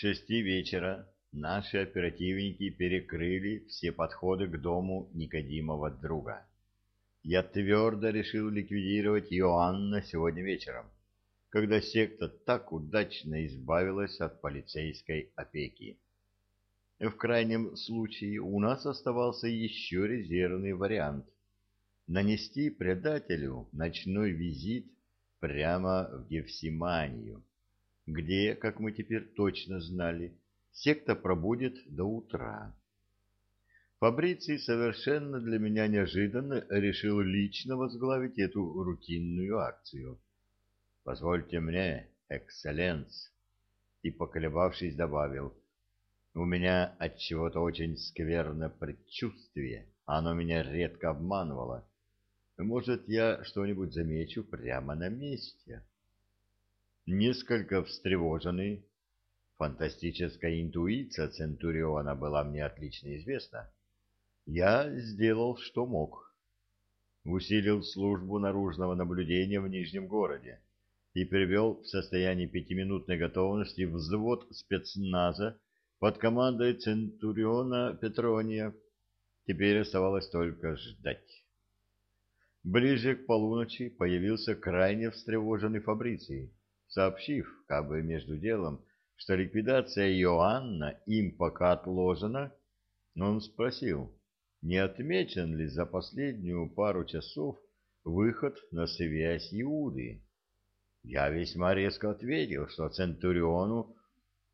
шести вечера наши оперативники перекрыли все подходы к дому Никодимова друга. Я твердо решил ликвидировать Иоанна сегодня вечером, когда секта так удачно избавилась от полицейской опеки. В крайнем случае у нас оставался еще резервный вариант – нанести предателю ночной визит прямо в Гефсиманию, где, как мы теперь точно знали, секта пробудет до утра. Фабриций совершенно для меня неожиданно решил лично возглавить эту рутинную акцию. «Позвольте мне, экселленс», и, поколебавшись, добавил, «У меня от чего-то очень скверное предчувствие, оно меня редко обманывало. Может, я что-нибудь замечу прямо на месте?» Несколько встревоженный, фантастическая интуиция Центуриона была мне отлично известна, я сделал, что мог. Усилил службу наружного наблюдения в Нижнем городе и привел в состояние пятиминутной готовности взвод спецназа под командой Центуриона Петрония. Теперь оставалось только ждать. Ближе к полуночи появился крайне встревоженный Фабриций сообщив, как бы между делом, что ликвидация Иоанна им пока отложена, он спросил, не отмечен ли за последнюю пару часов выход на связь Иуды. Я весьма резко ответил, что Центуриону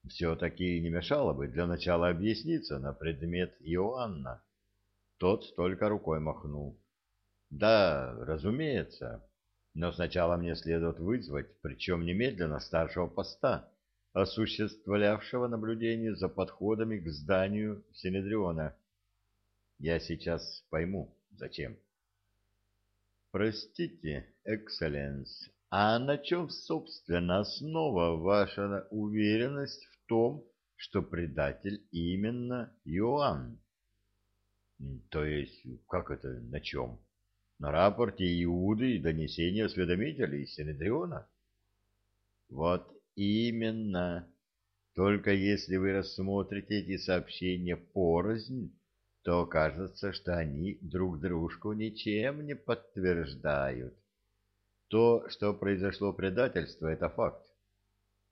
все-таки не мешало бы для начала объясниться на предмет Иоанна. Тот только рукой махнул. Да, разумеется, но сначала мне следует вызвать, причем немедленно, старшего поста, осуществлявшего наблюдение за подходами к зданию Синедриона. Я сейчас пойму, зачем. Простите, экселленс, а на чем, собственно, основа ваша уверенность в том, что предатель именно Иоанн? То есть, как это на чем? На рапорте Иуды и донесении осведомителей Синедриона? Вот именно. Только если вы рассмотрите эти сообщения порознь, то кажется, что они друг дружку ничем не подтверждают. То, что произошло предательство, это факт.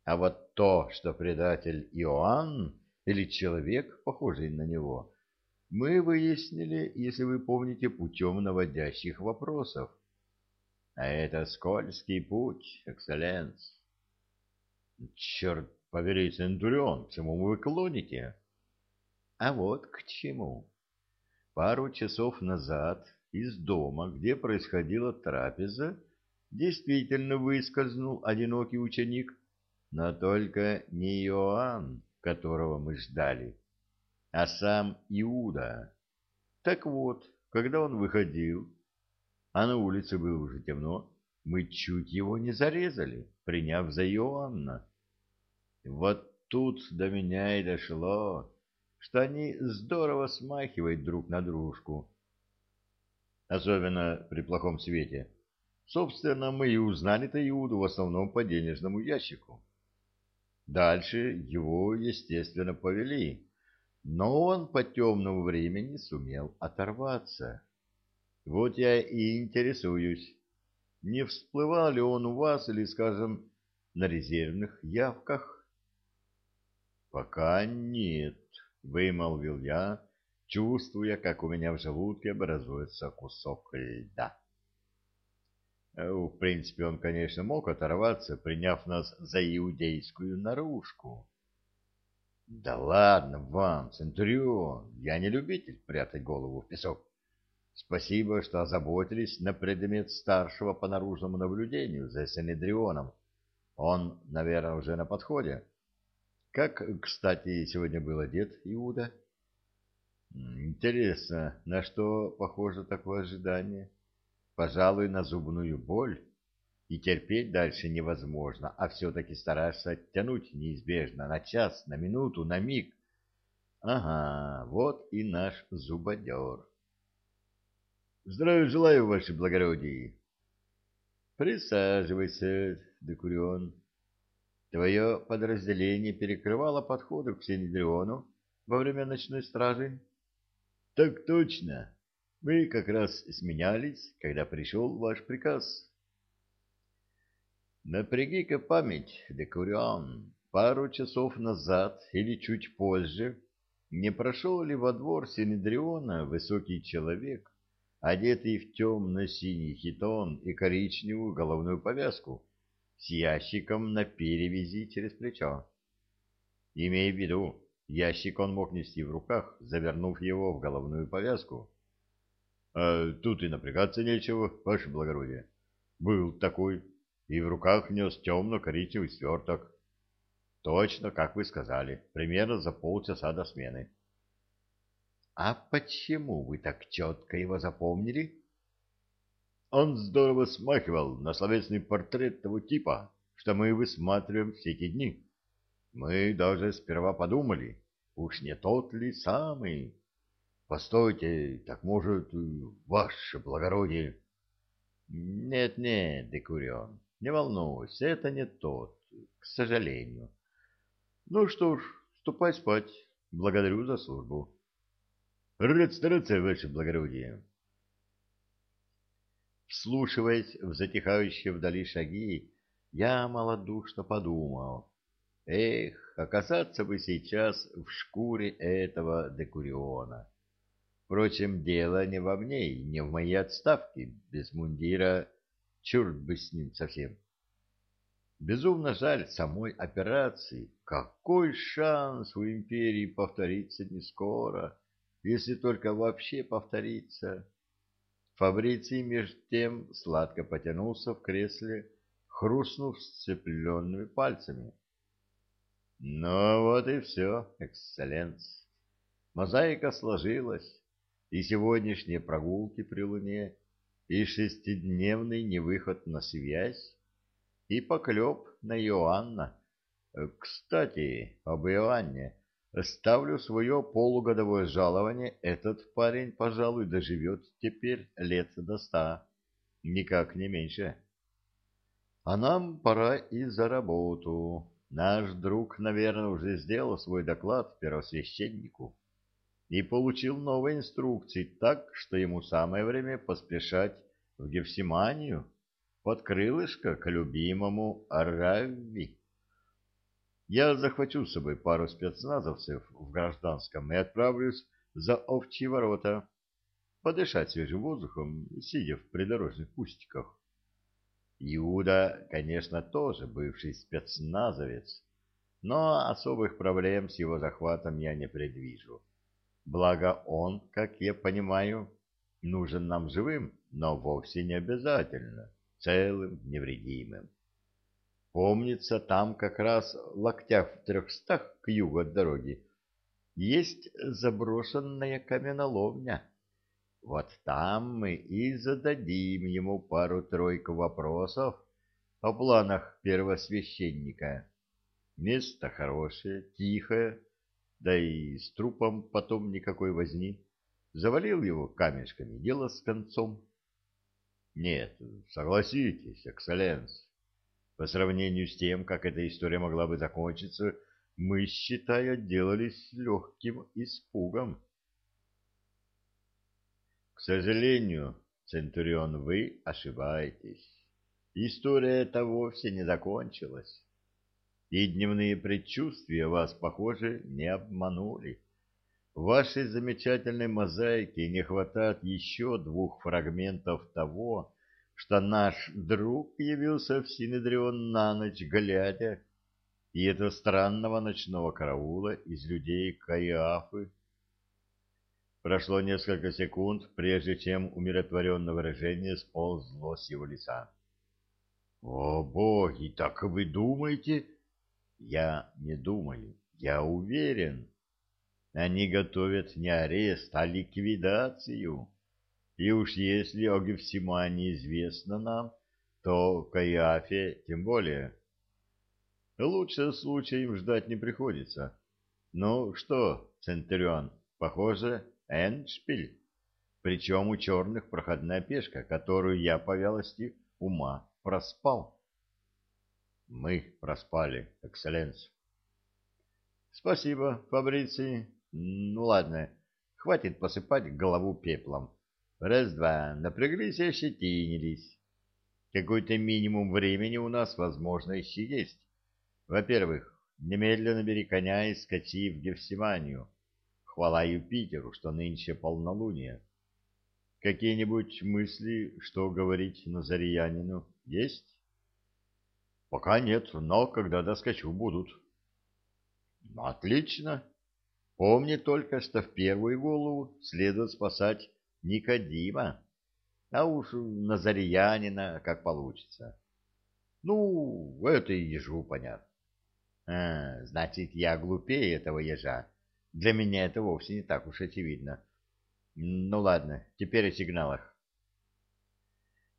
А вот то, что предатель Иоанн или человек, похожий на него, мы выяснили, если вы помните, путем наводящих вопросов. А это скользкий путь, экселленс. Черт побери, Центурион, к чему вы клоните? А вот к чему. Пару часов назад из дома, где происходила трапеза, действительно выскользнул одинокий ученик, но только не Иоанн, которого мы ждали а сам Иуда. Так вот, когда он выходил, а на улице было уже темно, мы чуть его не зарезали, приняв за Иоанна. Вот тут до меня и дошло, что они здорово смахивают друг на дружку. Особенно при плохом свете. Собственно, мы и узнали-то Иуду в основном по денежному ящику. Дальше его, естественно, повели но он по темному времени сумел оторваться. Вот я и интересуюсь, не всплывал ли он у вас или, скажем, на резервных явках? Пока нет, вымолвил я, чувствуя, как у меня в желудке образуется кусок льда. Э, в принципе, он, конечно, мог оторваться, приняв нас за иудейскую наружку. Да ладно вам, Центурион, я не любитель прятать голову в песок. Спасибо, что озаботились на предмет старшего по наружному наблюдению за Синедрионом. Он, наверное, уже на подходе. Как, кстати, сегодня был одет Иуда? Интересно, на что похоже такое ожидание? Пожалуй, на зубную боль и терпеть дальше невозможно, а все-таки стараешься оттянуть неизбежно на час, на минуту, на миг. Ага, вот и наш зубодер. Здравия желаю, ваше благородие. Присаживайся, Декурион. твое подразделение перекрывало подходы к Синедриону во время ночной стражи? — Так точно. Мы как раз сменялись, когда пришел ваш приказ. — Напряги-ка память, Декурион. Пару часов назад или чуть позже не прошел ли во двор Синедриона высокий человек, одетый в темно-синий хитон и коричневую головную повязку, с ящиком на перевязи через плечо. Имея в виду, ящик он мог нести в руках, завернув его в головную повязку. А тут и напрягаться нечего, ваше благородие. Был такой, и в руках нес темно-коричневый сверток. Точно, как вы сказали, примерно за полчаса до смены. — А почему вы так четко его запомнили? Он здорово смахивал на словесный портрет того типа, что мы высматриваем все эти дни. Мы даже сперва подумали, уж не тот ли самый. Постойте, так может, ваше благородие... Нет-нет, Декурион, не волнуйся, это не тот, к сожалению. Ну что ж, ступай спать. Благодарю за службу. Рад стараться, ваше благородие. Вслушиваясь в затихающие вдали шаги, я малодушно подумал. Эх, оказаться бы сейчас в шкуре этого декуриона. Впрочем, дело не во мне и не в моей отставке. Без мундира черт бы с ним совсем. Безумно жаль самой операции. Какой шанс у империи повториться не скоро, если только вообще повторится. Фабриций меж тем сладко потянулся в кресле, хрустнув сцепленными пальцами. Ну вот и все, эксцелленс. Мозаика сложилась, и сегодняшние прогулки при луне, и шестидневный невыход на связь, и поклеп на Иоанна. Кстати, об Иоанне. Ставлю свое полугодовое жалование, этот парень, пожалуй, доживет теперь лет до ста, никак не меньше. А нам пора и за работу. Наш друг, наверное, уже сделал свой доклад первосвященнику и получил новые инструкции так, что ему самое время поспешать в Гефсиманию под крылышко к любимому Равви. Я захвачу с собой пару спецназовцев в гражданском и отправлюсь за овчьи ворота, подышать свежим воздухом, сидя в придорожных кустиках. Иуда, конечно, тоже бывший спецназовец, но особых проблем с его захватом я не предвижу. Благо он, как я понимаю, нужен нам живым, но вовсе не обязательно, целым, невредимым. Помнится, там как раз локтях в трехстах к югу от дороги есть заброшенная каменоломня. Вот там мы и зададим ему пару-тройку вопросов о планах первосвященника. Место хорошее, тихое, да и с трупом потом никакой возни. Завалил его камешками, дело с концом. Нет, согласитесь, экселленс, по сравнению с тем, как эта история могла бы закончиться, мы, считай, отделались легким испугом. К сожалению, Центурион, вы ошибаетесь. История эта вовсе не закончилась. И дневные предчувствия вас, похоже, не обманули. В вашей замечательной мозаике не хватает еще двух фрагментов того, что наш друг явился в Синедрион на ночь глядя, и этого странного ночного караула из людей Каиафы. Прошло несколько секунд, прежде чем умиротворенное выражение сползло с его лица. — О, боги, так вы думаете? — Я не думаю, я уверен. Они готовят не арест, а ликвидацию. И уж если о Гефсимане известно нам, то Каиафе тем более. Лучше случая им ждать не приходится. Ну что, Центурион, похоже, Эндшпиль. Причем у черных проходная пешка, которую я по вялости ума проспал. Мы проспали, экселленс. Спасибо, Фабриций. Ну ладно, хватит посыпать голову пеплом. Раз-два, напряглись и ощетинились. Какой-то минимум времени у нас, возможно, еще есть. Во-первых, немедленно бери коня и скачи в Гефсиманию. Хвала Юпитеру, что нынче полнолуние. Какие-нибудь мысли, что говорить Назариянину, есть? Пока нет, но когда доскочу, будут. Отлично. Помни только, что в первую голову следует спасать Никодима, а уж Назариянина как получится. Ну, это и ежу понятно. А, значит, я глупее этого ежа. Для меня это вовсе не так уж очевидно. Ну ладно, теперь о сигналах.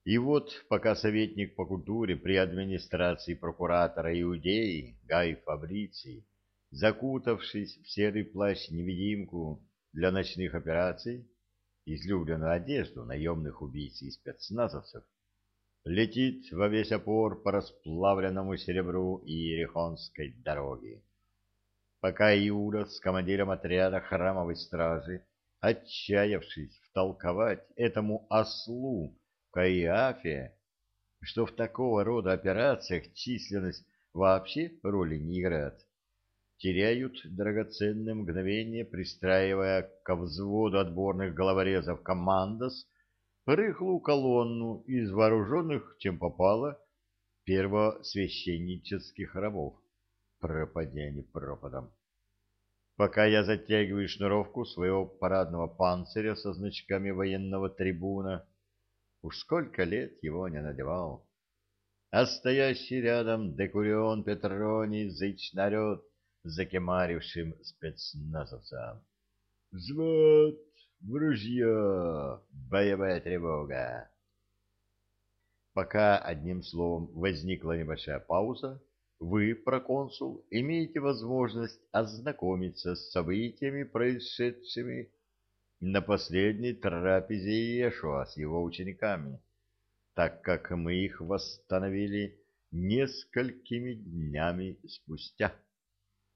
И вот, пока советник по культуре при администрации прокуратора Иудеи Гай Фабриций, закутавшись в серый плащ-невидимку для ночных операций, излюбленную одежду наемных убийц и спецназовцев, летит во весь опор по расплавленному серебру Иерихонской дороги. Пока Иуда с командиром отряда храмовой стражи, отчаявшись втолковать этому ослу Каиафе, что в такого рода операциях численность вообще роли не играет, теряют драгоценное мгновение, пристраивая ко взводу отборных головорезов командос рыхлую колонну из вооруженных, чем попало, первосвященнических рабов. Пропади они пропадом. Пока я затягиваю шнуровку своего парадного панциря со значками военного трибуна, уж сколько лет его не надевал, а стоящий рядом Декурион Петроний зычно орет, закемарившим спецназовцам. «Взвод! В ружье! Боевая тревога!» Пока, одним словом, возникла небольшая пауза, вы, проконсул, имеете возможность ознакомиться с событиями, происшедшими на последней трапезе Иешуа с его учениками, так как мы их восстановили несколькими днями спустя.